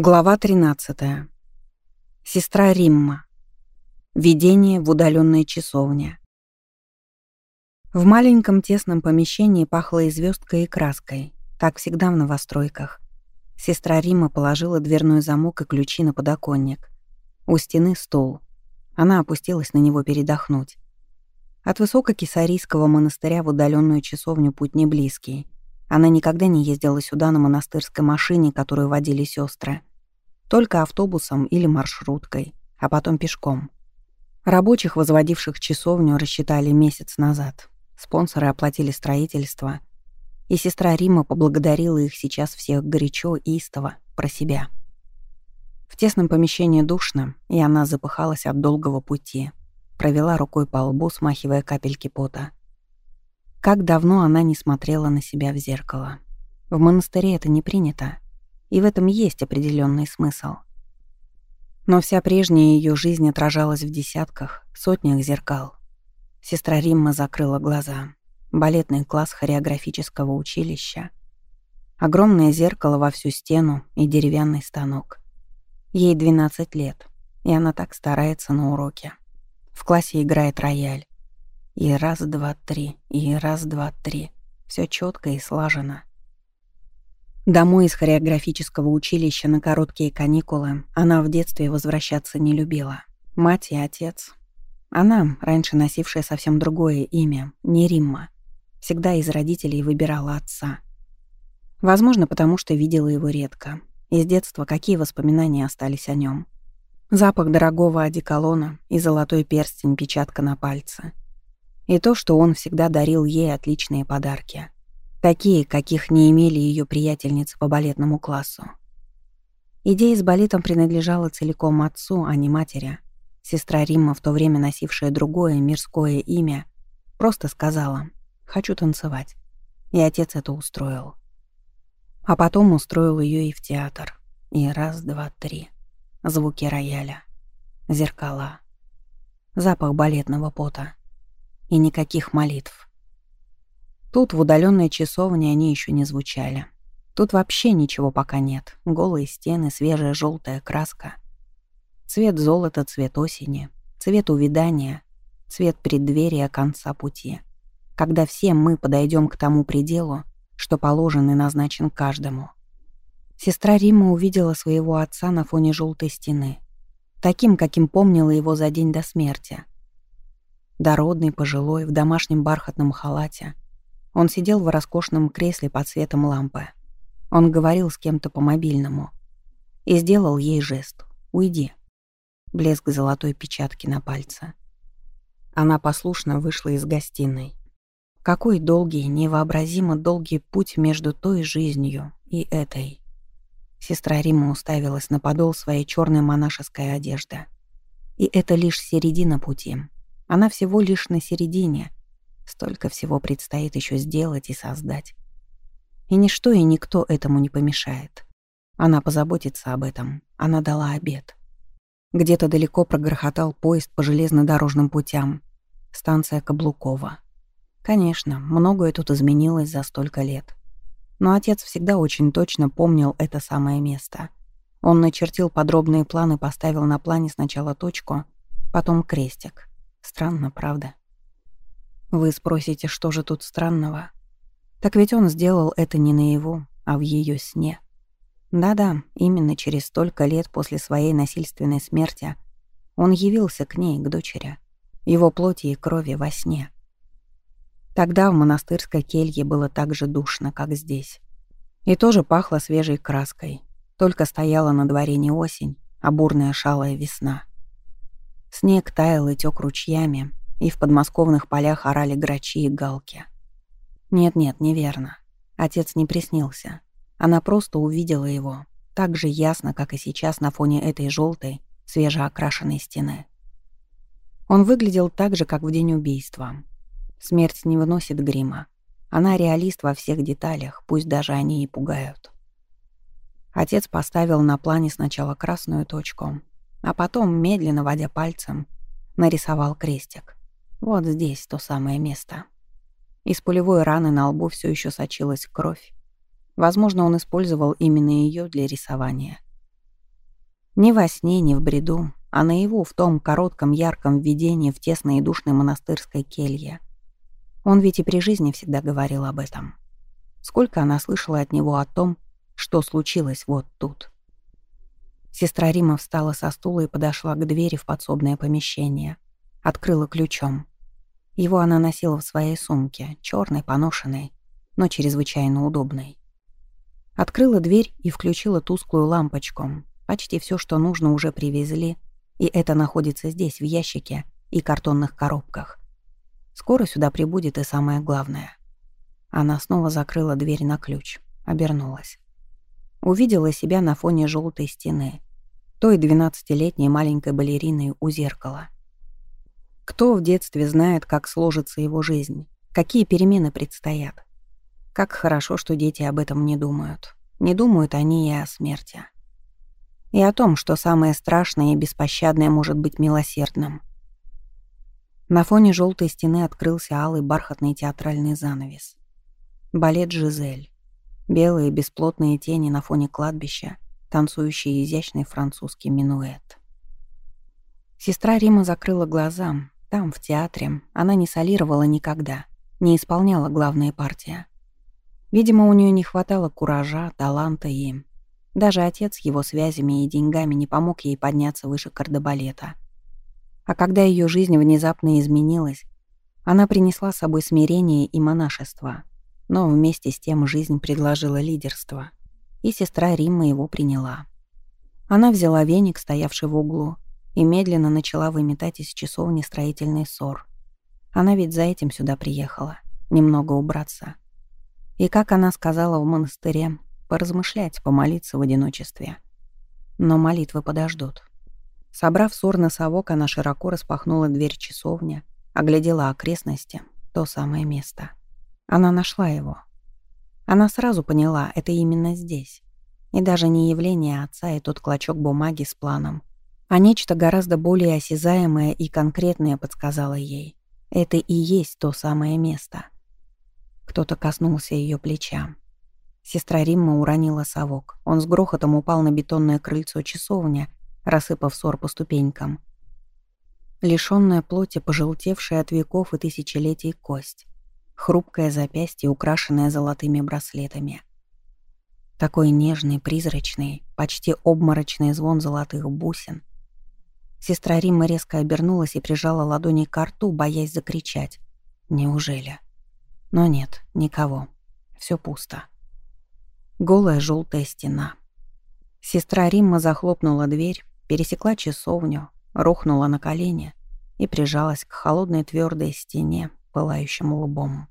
Глава 13. Сестра Римма. Видение в удаленной часовне. В маленьком тесном помещении пахло и звездкой, и краской. Так всегда в новостройках. Сестра Римма положила дверной замок и ключи на подоконник. У стены стул. Она опустилась на него передохнуть. От высококисарийского монастыря в удаленную часовню путь не близкий — она никогда не ездила сюда на монастырской машине, которую водили сестры. Только автобусом или маршруткой, а потом пешком. Рабочих, возводивших часовню, рассчитали месяц назад. Спонсоры оплатили строительство. И сестра Рима поблагодарила их сейчас всех горячо и истово, про себя. В тесном помещении душно, и она запыхалась от долгого пути. Провела рукой по лбу, смахивая капельки пота. Как давно она не смотрела на себя в зеркало. В монастыре это не принято, и в этом есть определенный смысл. Но вся прежняя ее жизнь отражалась в десятках, сотнях зеркал. Сестра Римма закрыла глаза. Балетный класс хореографического училища. Огромное зеркало во всю стену и деревянный станок. Ей 12 лет, и она так старается на уроке. В классе играет рояль. И раз, два, три, и раз, два, три. Все четко и слажено. Домой из хореографического училища на короткие каникулы она в детстве возвращаться не любила. Мать и отец. Она, раньше носившая совсем другое имя, не Римма, всегда из родителей выбирала отца. Возможно, потому что видела его редко. Из детства какие воспоминания остались о нем? Запах дорогого одеколона и золотой перстень печатка на пальце — и то, что он всегда дарил ей отличные подарки. Такие, каких не имели ее приятельницы по балетному классу. Идея с балетом принадлежала целиком отцу, а не матери. Сестра Римма, в то время носившая другое мирское имя, просто сказала «хочу танцевать». И отец это устроил. А потом устроил ее и в театр. И раз, два, три. Звуки рояля. Зеркала. Запах балетного пота и никаких молитв. Тут в удаленной часовне они еще не звучали. Тут вообще ничего пока нет. Голые стены, свежая желтая краска. Цвет золота, цвет осени, цвет увядания, цвет преддверия конца пути. Когда все мы подойдем к тому пределу, что положен и назначен каждому. Сестра Рима увидела своего отца на фоне желтой стены. Таким, каким помнила его за день до смерти — Дородный, пожилой, в домашнем бархатном халате. Он сидел в роскошном кресле под светом лампы. Он говорил с кем-то по мобильному. И сделал ей жест. «Уйди». Блеск золотой печатки на пальце. Она послушно вышла из гостиной. Какой долгий, невообразимо долгий путь между той жизнью и этой. Сестра Рима уставилась на подол своей черной монашеской одежды. И это лишь середина пути. Она всего лишь на середине. Столько всего предстоит еще сделать и создать. И ничто и никто этому не помешает. Она позаботится об этом. Она дала обед. Где-то далеко прогрохотал поезд по железнодорожным путям. Станция Каблукова. Конечно, многое тут изменилось за столько лет. Но отец всегда очень точно помнил это самое место. Он начертил подробные планы, поставил на плане сначала точку, потом крестик. Странно, правда? Вы спросите, что же тут странного? Так ведь он сделал это не наяву, а в ее сне. Да-да, именно через столько лет после своей насильственной смерти он явился к ней, к дочери, его плоти и крови во сне. Тогда в монастырской келье было так же душно, как здесь. И тоже пахло свежей краской. Только стояла на дворе не осень, а бурная шалая весна. Снег таял и тек ручьями, и в подмосковных полях орали грачи и галки. Нет-нет, неверно. Отец не приснился. Она просто увидела его, так же ясно, как и сейчас на фоне этой желтой, свежеокрашенной стены. Он выглядел так же, как в день убийства. Смерть не выносит грима. Она реалист во всех деталях, пусть даже они и пугают. Отец поставил на плане сначала красную точку, а потом, медленно водя пальцем, нарисовал крестик. Вот здесь то самое место. Из пулевой раны на лбу все еще сочилась кровь. Возможно, он использовал именно ее для рисования. Ни во сне, ни в бреду, а наяву в том коротком ярком видении в тесной и душной монастырской келье. Он ведь и при жизни всегда говорил об этом. Сколько она слышала от него о том, что случилось вот тут. Сестра Рима встала со стула и подошла к двери в подсобное помещение. Открыла ключом. Его она носила в своей сумке, черной, поношенной, но чрезвычайно удобной. Открыла дверь и включила тусклую лампочку. Почти все, что нужно, уже привезли, и это находится здесь, в ящике и картонных коробках. Скоро сюда прибудет и самое главное. Она снова закрыла дверь на ключ, обернулась. Увидела себя на фоне желтой стены, той двенадцатилетней маленькой балериной у зеркала. Кто в детстве знает, как сложится его жизнь, какие перемены предстоят? Как хорошо, что дети об этом не думают. Не думают они и о смерти. И о том, что самое страшное и беспощадное может быть милосердным. На фоне желтой стены открылся алый бархатный театральный занавес. Балет «Жизель». Белые бесплотные тени на фоне кладбища, танцующий изящный французский минуэт. Сестра Рима закрыла глаза. Там, в театре, она не солировала никогда, не исполняла главные партии. Видимо, у нее не хватало куража, таланта и... Даже отец его связями и деньгами не помог ей подняться выше кардебалета. А когда ее жизнь внезапно изменилась, она принесла с собой смирение и монашество. Но вместе с тем жизнь предложила лидерство. И сестра Римма его приняла. Она взяла веник, стоявший в углу, и медленно начала выметать из часовни строительный ссор. Она ведь за этим сюда приехала. Немного убраться. И, как она сказала в монастыре, поразмышлять, помолиться в одиночестве. Но молитвы подождут. Собрав сор на совок, она широко распахнула дверь часовни, оглядела окрестности, то самое место. Она нашла его. Она сразу поняла, это именно здесь. И даже не явление отца и тот клочок бумаги с планом, а нечто гораздо более осязаемое и конкретное подсказало ей. Это и есть то самое место — кто-то коснулся ее плеча. Сестра Римма уронила совок. Он с грохотом упал на бетонное крыльцо часовня, рассыпав ссор по ступенькам. Лишённая плоти, пожелтевшая от веков и тысячелетий кость. Хрупкое запястье, украшенное золотыми браслетами. Такой нежный, призрачный, почти обморочный звон золотых бусин. Сестра Римма резко обернулась и прижала ладони к рту, боясь закричать. Неужели? Но нет, никого. Все пусто. Голая желтая стена. Сестра Римма захлопнула дверь, пересекла часовню, рухнула на колени и прижалась к холодной твердой стене, пылающему лбом.